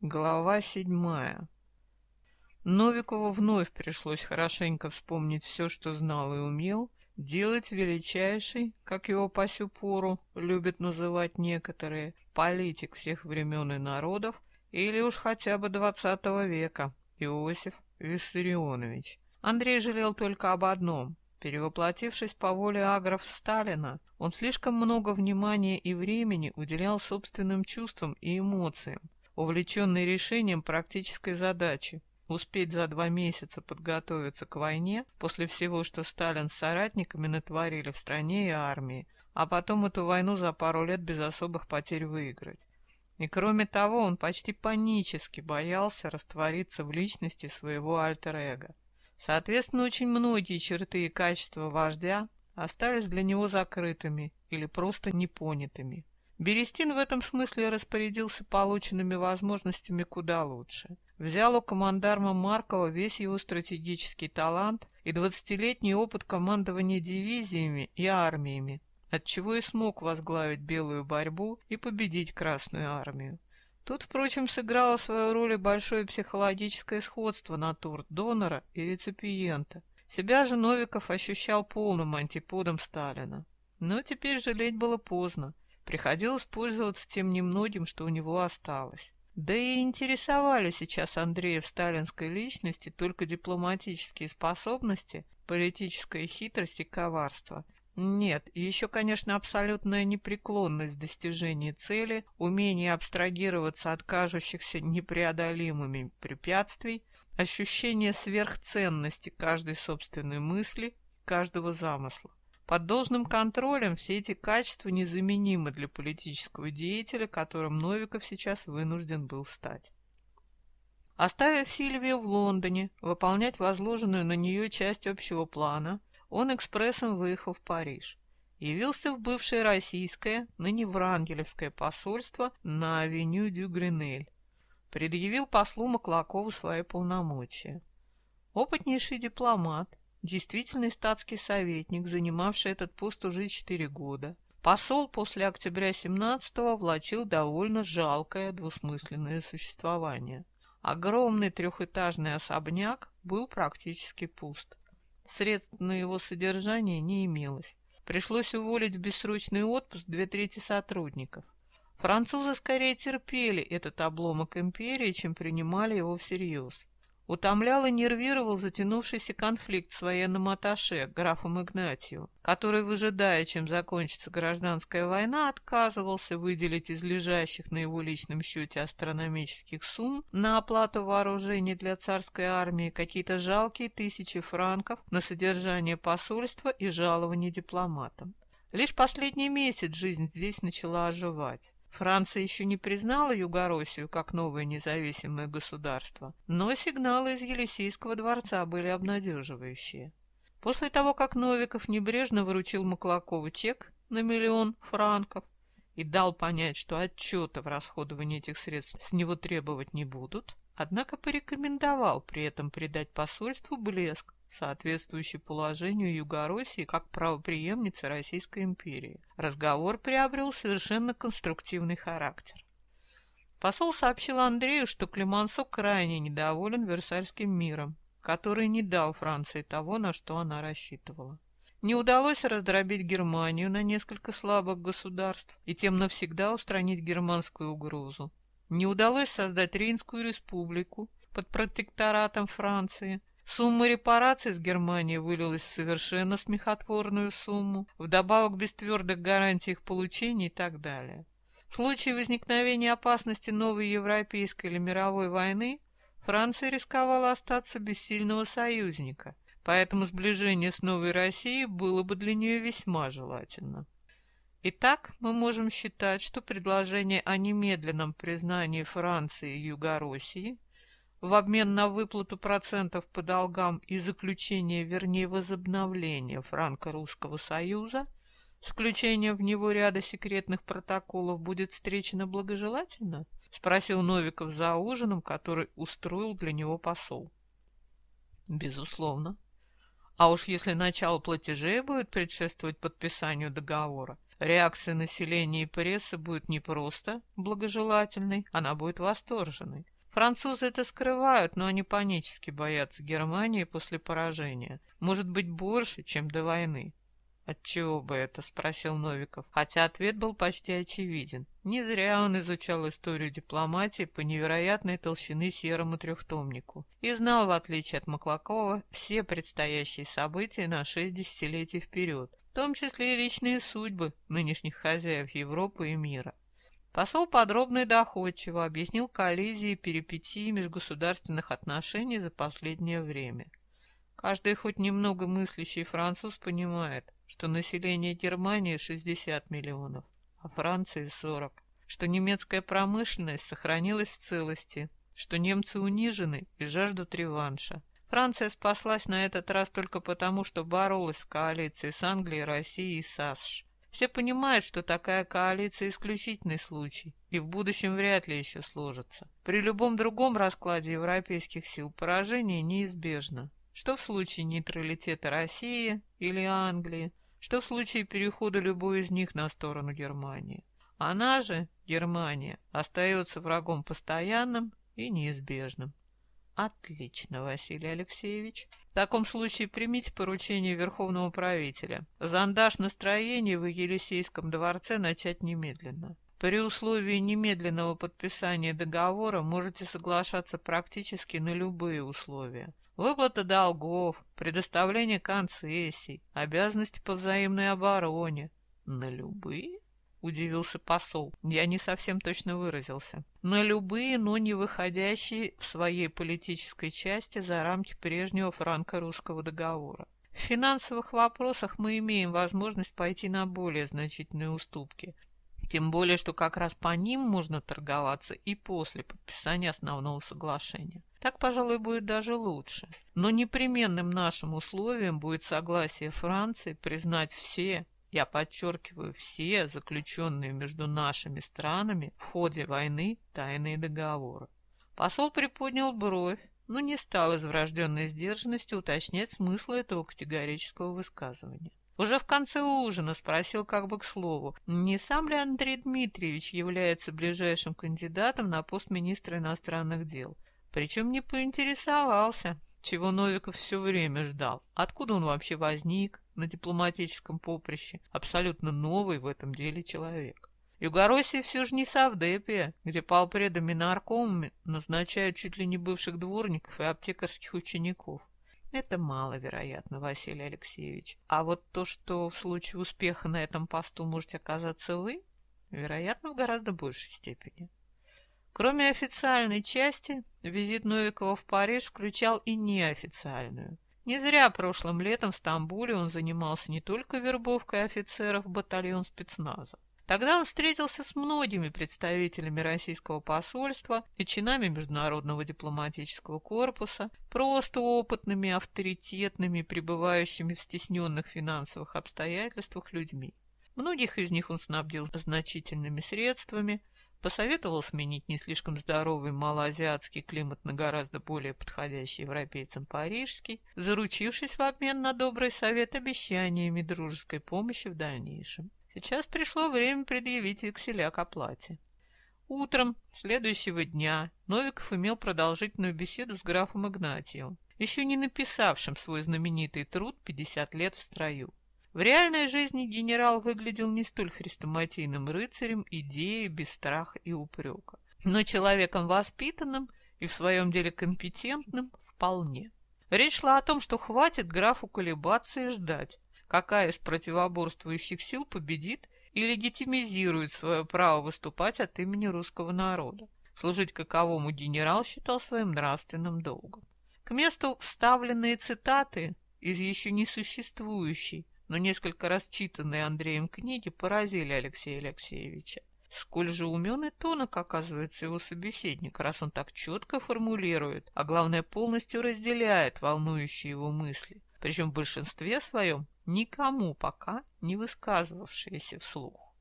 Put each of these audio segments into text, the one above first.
Глава седьмая. Новикову вновь пришлось хорошенько вспомнить все, что знал и умел, делать величайший, как его по сю пору любят называть некоторые, политик всех времен и народов, или уж хотя бы двадцатого века, Иосиф Виссарионович. Андрей жалел только об одном. Перевоплотившись по воле агров Сталина, он слишком много внимания и времени уделял собственным чувствам и эмоциям, увлеченный решением практической задачи успеть за два месяца подготовиться к войне после всего, что Сталин с соратниками натворили в стране и армии, а потом эту войну за пару лет без особых потерь выиграть. И кроме того, он почти панически боялся раствориться в личности своего альтер-эго. Соответственно, очень многие черты и качества вождя остались для него закрытыми или просто непонятыми. Берестин в этом смысле распорядился полученными возможностями куда лучше. Взял у командарма Маркова весь его стратегический талант и двадцатилетний опыт командования дивизиями и армиями, отчего и смог возглавить белую борьбу и победить Красную армию. Тут, впрочем, сыграло свою роль и большое психологическое сходство натур донора и реципиента. Себя же Новиков ощущал полным антиподом Сталина. Но теперь жалеть было поздно. Приходилось пользоваться тем немногим, что у него осталось. Да и интересовали сейчас Андрея в сталинской личности только дипломатические способности, политическая хитрость и коварство. Нет, еще, конечно, абсолютная непреклонность в достижении цели, умение абстрагироваться от кажущихся непреодолимыми препятствий, ощущение сверхценности каждой собственной мысли, каждого замысла. Под должным контролем все эти качества незаменимы для политического деятеля, которым Новиков сейчас вынужден был стать. Оставив Сильвию в Лондоне выполнять возложенную на нее часть общего плана, он экспрессом выехал в Париж. Явился в бывшее российское, ныне Врангелевское посольство на авеню Дю Гринель. Предъявил послу Маклакову свои полномочия. Опытнейший дипломат, действительный статский советник, занимавший этот пост уже четыре года. Посол после октября 17-го влачил довольно жалкое двусмысленное существование. Огромный трехэтажный особняк был практически пуст. Средств на его содержание не имелось. Пришлось уволить в бессрочный отпуск две трети сотрудников. Французы скорее терпели этот обломок империи, чем принимали его всерьез. Утомлял и нервировал затянувшийся конфликт с военным атташе, графом Игнатьевым, который, выжидая, чем закончится гражданская война, отказывался выделить из лежащих на его личном счете астрономических сумм на оплату вооружений для царской армии какие-то жалкие тысячи франков на содержание посольства и жалования дипломатам. Лишь последний месяц жизнь здесь начала оживать. Франция еще не признала Югороссию как новое независимое государство, но сигналы из Елисейского дворца были обнадеживающие. После того, как Новиков небрежно выручил Маклакову чек на миллион франков и дал понять, что отчета в расходовании этих средств с него требовать не будут, однако порекомендовал при этом придать посольству блеск, соответствующий положению Югороссии как правопреемницы Российской империи. Разговор приобрел совершенно конструктивный характер. Посол сообщил Андрею, что Климансо крайне недоволен Версальским миром, который не дал Франции того, на что она рассчитывала. Не удалось раздробить Германию на несколько слабых государств и тем навсегда устранить германскую угрозу. Не удалось создать Рейнскую республику под протекторатом Франции, Сумма репараций с Германии вылилась в совершенно смехотворную сумму, вдобавок без твердых гарантий их получения и так далее. В случае возникновения опасности новой европейской или мировой войны Франция рисковала остаться без сильного союзника, поэтому сближение с Новой Россией было бы для нее весьма желательно. Итак, мы можем считать, что предложение о немедленном признании Франции и Юго-России в обмен на выплату процентов по долгам и заключение, вернее возобновление Франко-Русского Союза с включением в него ряда секретных протоколов будет встречено благожелательно? — спросил Новиков за ужином, который устроил для него посол. — Безусловно. А уж если начало платежей будет предшествовать подписанию договора, Реакция населения и прессы будет не просто благожелательной, она будет восторженной. Французы это скрывают, но они панически боятся Германии после поражения. Может быть, больше, чем до войны. «Отчего бы это?» — спросил Новиков, хотя ответ был почти очевиден. Не зря он изучал историю дипломатии по невероятной толщины серому трехтомнику и знал, в отличие от Маклакова, все предстоящие события на шесть десятилетий вперед, том числе и личные судьбы нынешних хозяев Европы и мира. Посол подробно и доходчиво объяснил коллизии и перипетии межгосударственных отношений за последнее время. Каждый хоть немного мыслящий француз понимает, что население Германии 60 миллионов, а Франции 40, что немецкая промышленность сохранилась в целости, что немцы унижены и жаждут реванша. Франция спаслась на этот раз только потому, что боролась в коалиции с Англией, Россией и САСШ. Все понимают, что такая коалиция – исключительный случай, и в будущем вряд ли еще сложится. При любом другом раскладе европейских сил поражение неизбежно. Что в случае нейтралитета России или Англии, что в случае перехода любой из них на сторону Германии. Она же, Германия, остается врагом постоянным и неизбежным. Отлично, Василий Алексеевич. В таком случае примите поручение Верховного правителя. Зондаж настроений в Елисейском дворце начать немедленно. При условии немедленного подписания договора можете соглашаться практически на любые условия. Выплата долгов, предоставление концессий, обязанности по взаимной обороне. На любые? Удивился посол. Я не совсем точно выразился. На любые, но не выходящие в своей политической части за рамки прежнего франко-русского договора. В финансовых вопросах мы имеем возможность пойти на более значительные уступки, тем более, что как раз по ним можно торговаться и после подписания основного соглашения. Так, пожалуй, будет даже лучше. Но непременным нашим условием будет согласие Франции признать все, я подчеркиваю, все заключенные между нашими странами в ходе войны тайные договоры. Посол приподнял бровь, но не стал из врожденной сдержанности уточнять смысл этого категорического высказывания. Уже в конце ужина спросил как бы к слову, не сам ли Андрей Дмитриевич является ближайшим кандидатом на пост министра иностранных дел. Причем не поинтересовался, чего Новиков все время ждал. Откуда он вообще возник на дипломатическом поприще? Абсолютно новый в этом деле человек. Югороссия все же не Савдепия, где полпредами наркомами назначают чуть ли не бывших дворников и аптекарских учеников. Это маловероятно, Василий Алексеевич. А вот то, что в случае успеха на этом посту можете оказаться вы, вероятно, в гораздо большей степени. Кроме официальной части, визит Новикова в Париж включал и неофициальную. Не зря прошлым летом в Стамбуле он занимался не только вербовкой офицеров в батальон спецназа. Тогда он встретился с многими представителями российского посольства и чинами Международного дипломатического корпуса, просто опытными, авторитетными, пребывающими в стесненных финансовых обстоятельствах людьми. Многих из них он снабдил значительными средствами, посоветовал сменить не слишком здоровый малоазиатский климат на гораздо более подходящий европейцам парижский, заручившись в обмен на добрый совет обещаниями дружеской помощи в дальнейшем. Сейчас пришло время предъявить векселя к оплате. Утром следующего дня Новиков имел продолжительную беседу с графом Игнатьевым, еще не написавшим свой знаменитый труд «50 лет в строю». В реальной жизни генерал выглядел не столь хрестоматийным рыцарем идеи без страха и упрека, но человеком воспитанным и в своем деле компетентным вполне. Речь шла о том, что хватит графу колебаться и ждать, какая из противоборствующих сил победит и легитимизирует свое право выступать от имени русского народа, служить каковому генерал считал своим нравственным долгом. К месту вставленные цитаты из еще не существующей, но несколько раз читанной Андреем книги поразили Алексея Алексеевича. Сколь же умен и тонок, оказывается, его собеседник, раз он так четко формулирует, а главное, полностью разделяет волнующие его мысли, причем в большинстве своем никому пока не высказывавшиеся вслух.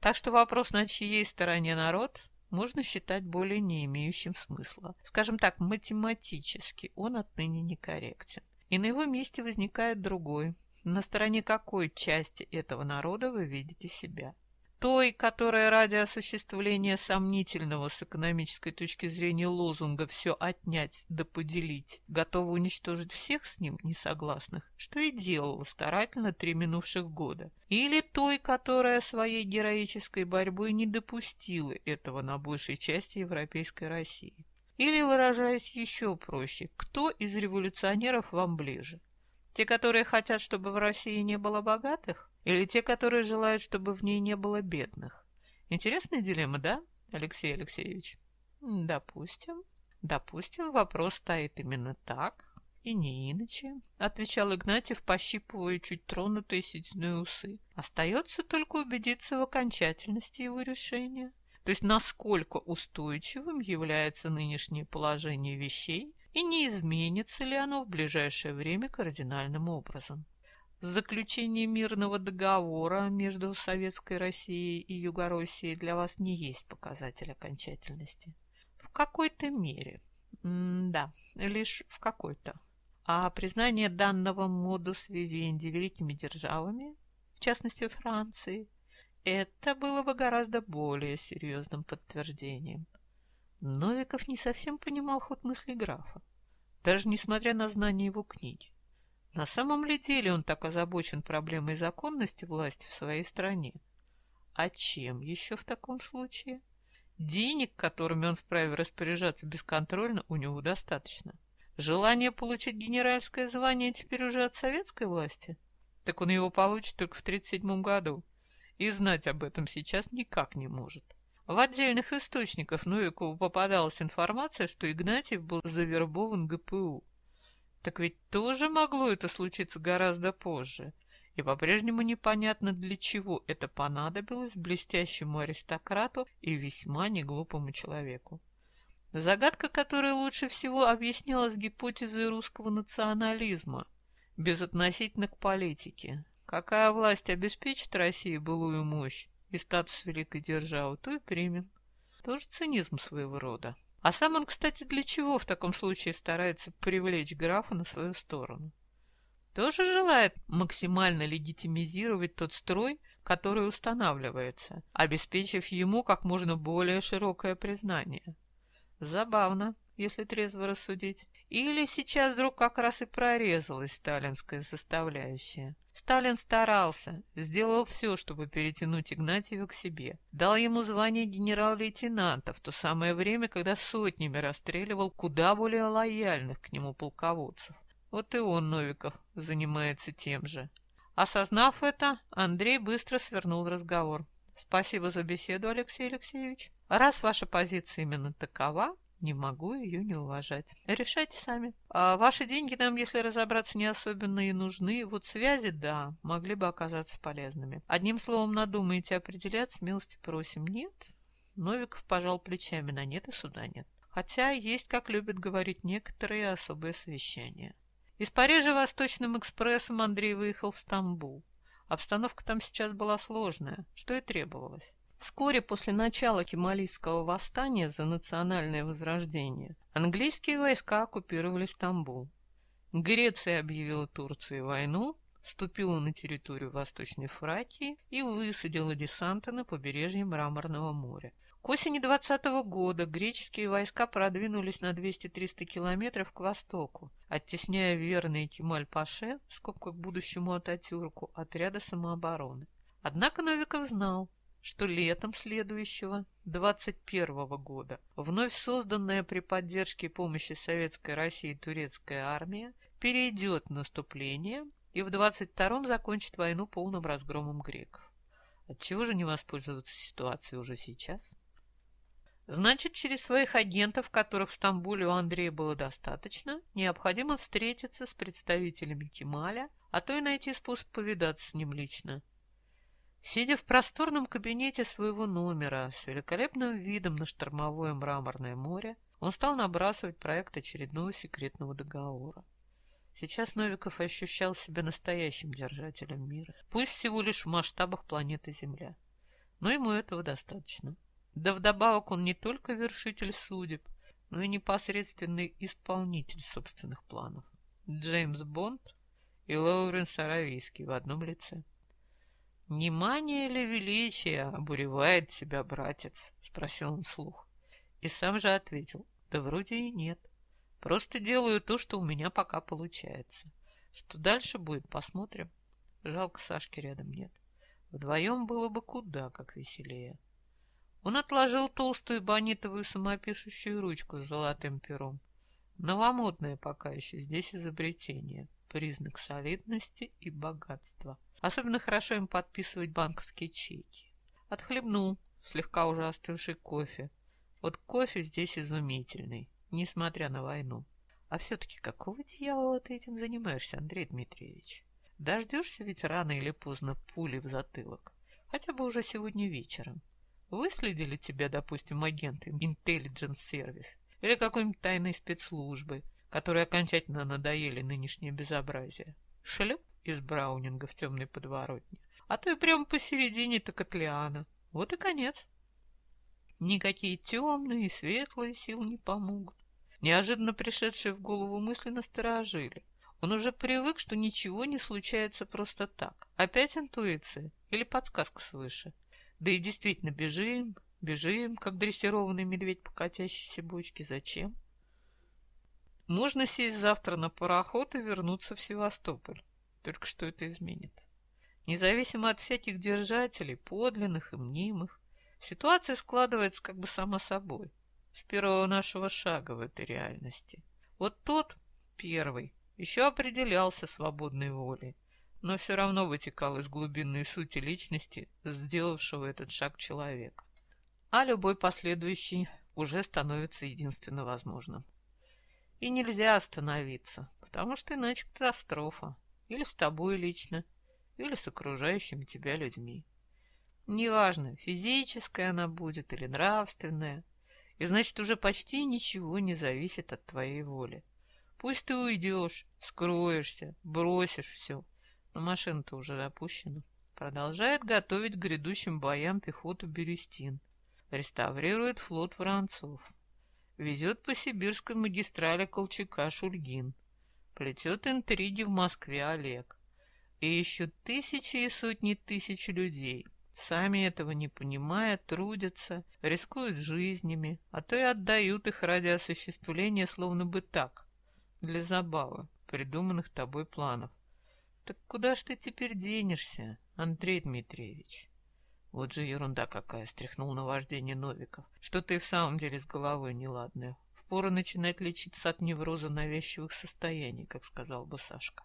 Так что вопрос, на чьей стороне народ, можно считать более не имеющим смысла. Скажем так, математически он отныне некорректен. И на его месте возникает другой, на стороне какой части этого народа вы видите себя? той, которая ради осуществления сомнительного с экономической точки зрения лозунга «все отнять да поделить» готова уничтожить всех с ним несогласных, что и делала старательно три минувших года, или той, которая своей героической борьбой не допустила этого на большей части европейской России. Или, выражаясь еще проще, кто из революционеров вам ближе? Те, которые хотят, чтобы в России не было богатых? Или те, которые желают, чтобы в ней не было бедных? Интересная дилемма, да, Алексей Алексеевич? Допустим. Допустим, вопрос стоит именно так, и не иначе, отвечал Игнатьев, пощипывая чуть тронутые сединой усы. Остается только убедиться в окончательности его решения. То есть, насколько устойчивым является нынешнее положение вещей и не изменится ли оно в ближайшее время кардинальным образом. Заключение мирного договора между Советской Россией и Югороссией для вас не есть показатель окончательности. В какой-то мере. М да, лишь в какой-то. А признание данного модус вивенди великими державами, в частности Франции, это было бы гораздо более серьезным подтверждением. Новиков не совсем понимал ход мысли графа, даже несмотря на знание его книги. На самом ли деле он так озабочен проблемой законности власти в своей стране? А чем еще в таком случае? Денег, которыми он вправе распоряжаться бесконтрольно, у него достаточно. Желание получить генеральское звание теперь уже от советской власти? Так он его получит только в 1937 году. И знать об этом сейчас никак не может. В отдельных источниках Новикову попадалась информация, что Игнатьев был завербован ГПУ. Так ведь тоже могло это случиться гораздо позже, и по-прежнему непонятно, для чего это понадобилось блестящему аристократу и весьма неглупому человеку. Загадка, которая лучше всего объяснялась гипотезой русского национализма, безотносительно к политике. Какая власть обеспечит России былую мощь и статус великой державы, то и примем. Тоже цинизм своего рода. А сам он, кстати, для чего в таком случае старается привлечь графа на свою сторону? Тоже желает максимально легитимизировать тот строй, который устанавливается, обеспечив ему как можно более широкое признание. Забавно, если трезво рассудить. Или сейчас вдруг как раз и прорезалась сталинская составляющая. Сталин старался, сделал все, чтобы перетянуть Игнатьева к себе. Дал ему звание генерал-лейтенанта в то самое время, когда сотнями расстреливал куда более лояльных к нему полководцев. Вот и он, Новиков, занимается тем же. Осознав это, Андрей быстро свернул разговор. Спасибо за беседу, Алексей Алексеевич. Раз ваша позиция именно такова, не могу ее не уважать. Решайте сами. А ваши деньги нам, если разобраться, не особенно и нужны. Вот связи, да, могли бы оказаться полезными. Одним словом, надумаете определяться, милости просим. Нет? Новиков пожал плечами. На нет и суда нет. Хотя есть, как любят говорить некоторые, особые совещания. Из Парижа Восточным экспрессом Андрей выехал в Стамбул. Обстановка там сейчас была сложная, что и требовалось. Вскоре после начала Кемалийского восстания за национальное возрождение английские войска оккупировали Стамбул. Греция объявила Турции войну, вступила на территорию Восточной Фракии и высадила десанты на побережье Мраморного моря. К осени 20 -го года греческие войска продвинулись на 200-300 километров к востоку, оттесняя верные Кемаль-Паше, в скобках будущему Ататюрку, отряда самообороны. Однако Новиков знал, что летом следующего, 21 года, вновь созданная при поддержке и помощи Советской России турецкая армия перейдет в наступление и в 22-м закончит войну полным разгромом греков. Отчего же не воспользоваться ситуацией уже сейчас? Значит, через своих агентов, которых в Стамбуле у Андрея было достаточно, необходимо встретиться с представителями Кемаля, а то и найти способ повидаться с ним лично. Сидя в просторном кабинете своего номера с великолепным видом на штормовое мраморное море, он стал набрасывать проект очередного секретного договора. Сейчас Новиков ощущал себя настоящим держателем мира, пусть всего лишь в масштабах планеты Земля. Но ему этого достаточно. Да вдобавок он не только вершитель судеб, но и непосредственный исполнитель собственных планов. Джеймс Бонд и Лоуренс Аравийский в одном лице. «Внимание ли величие обуревает тебя, братец?» — спросил он вслух. И сам же ответил, да вроде и нет. Просто делаю то, что у меня пока получается. Что дальше будет, посмотрим. Жалко, Сашки рядом нет. Вдвоем было бы куда как веселее. Он отложил толстую бонитовую самопишущую ручку с золотым пером. Новомодное пока еще здесь изобретение. Признак солидности и богатства. Особенно хорошо им подписывать банковские чеки. Отхлебнул слегка уже остывший кофе. Вот кофе здесь изумительный, несмотря на войну. А все-таки какого дьявола ты этим занимаешься, Андрей Дмитриевич? Дождешься ведь рано или поздно пули в затылок. Хотя бы уже сегодня вечером. Выследили тебя, допустим, агенты Intelligence Service или какой-нибудь тайной спецслужбы, которые окончательно надоели нынешнее безобразие. Шлеп из Браунинга в темной подворотне, а то и прямо посередине Токотлеана. Вот и конец. Никакие темные и светлые силы не помогут. Неожиданно пришедшие в голову мысли насторожили. Он уже привык, что ничего не случается просто так. Опять интуиция или подсказка свыше. Да и действительно, бежим, бежим, как дрессированный медведь по катящейся бочке. Зачем? Можно сесть завтра на пароход и вернуться в Севастополь. Только что это изменит? Независимо от всяких держателей, подлинных и мнимых, ситуация складывается как бы сама собой, с первого нашего шага в этой реальности. Вот тот, первый, еще определялся свободной волей, но все равно вытекал из глубинной сути личности, сделавшего этот шаг человека. А любой последующий уже становится единственно возможным. И нельзя остановиться, потому что иначе катастрофа. Или с тобой лично, или с окружающими тебя людьми. Неважно, физическая она будет или нравственная. И значит, уже почти ничего не зависит от твоей воли. Пусть ты уйдешь, скроешься, бросишь все, но машина-то уже запущена. Продолжает готовить к грядущим боям пехоту Берестин. Реставрирует флот Воронцов. Везет по сибирской магистрали Колчака Шульгин плетет интриги в Москве Олег. И еще тысячи и сотни тысяч людей, сами этого не понимая, трудятся, рискуют жизнями, а то и отдают их ради осуществления словно бы так, для забавы, придуманных тобой планов. Так куда ж ты теперь денешься, Андрей Дмитриевич? Вот же ерунда какая, стряхнул на вождение Новиков. Что-то и в самом деле с головой неладное. Пора начинать лечиться от невроза навязчивых состояний, как сказал бы Сашка.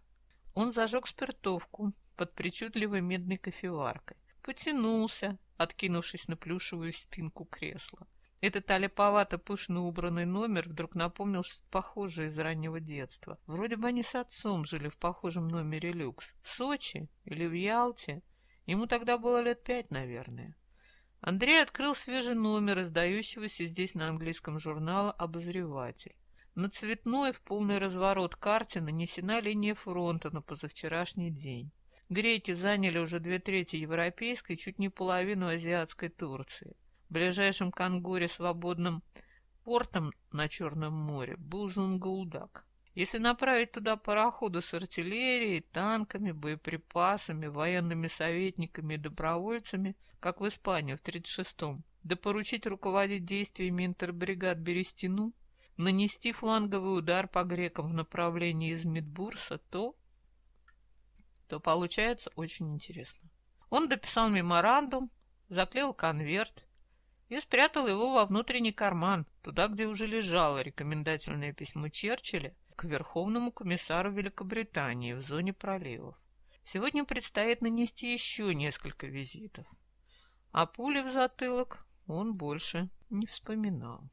Он зажег спиртовку под причудливой медной кофеваркой, потянулся, откинувшись на плюшевую спинку кресла. Этот олиповато пышно убранный номер вдруг напомнил что-то похожее из раннего детства. Вроде бы они с отцом жили в похожем номере люкс. В Сочи или в Ялте. Ему тогда было лет пять, наверное. Андрей открыл свежий номер издающегося здесь на английском журнала «Обозреватель». На цветной в полный разворот карте нанесена линия фронта на позавчерашний день. Греки заняли уже две трети европейской, чуть не половину азиатской Турции. В ближайшем Кангуре свободным портом на Черном море был Зунгулдак. Если направить туда пароходы с артиллерией, танками, боеприпасами, военными советниками и добровольцами, как в Испанию в 36-м, да поручить руководить действиями интербригад Берестину, нанести фланговый удар по грекам в направлении из Мидбурса, то... то получается очень интересно. Он дописал меморандум, заклеил конверт и спрятал его во внутренний карман, туда, где уже лежало рекомендательное письмо Черчилля к Верховному комиссару Великобритании в зоне проливов. Сегодня предстоит нанести еще несколько визитов. А пули в затылок он больше не вспоминал.